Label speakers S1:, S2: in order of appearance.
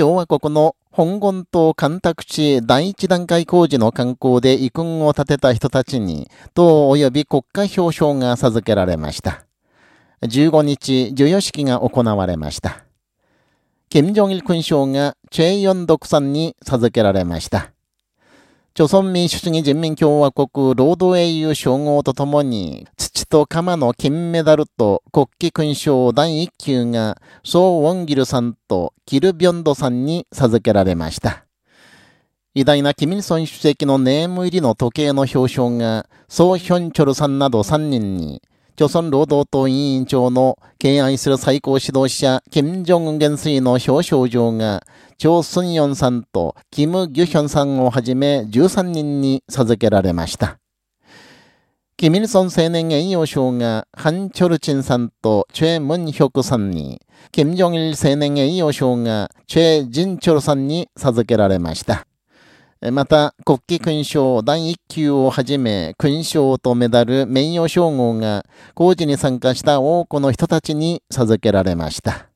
S1: 共和国の香港島干拓地第一段階工事の観光で遺訓を立てた人たちに、党及び国家表彰が授けられました。15日、授与式が行われました。金正日勲章がチェイヨン独さんに授けられました。朝鮮民主主義人民共和国労働英雄称号とともに、と鎌の金メダルと国旗勲章第1級が、ソー・ウォンギルさんとキル・ビョンドさんに授けられました。偉大なキミルソン主席のネーム入りの時計の表彰が、ソー・ヒョンチョルさんなど3人に、朝鮮労働党委員長の敬愛する最高指導者、金正恩元帥の表彰状が、張寸ヨンさんとキム・ギュヒョンさんをはじめ13人に授けられました。キミルソン青年栄誉賞が、ハン・チョルチンさんとチェ・ムンヒョクさんに、キム・ジョンイル青年栄誉賞が、チェ・ジンチョルさんに授けられました。また、国旗勲章第1級をはじめ、勲章とメダル、名誉称号が、工事に参加した多くの人たちに授けられました。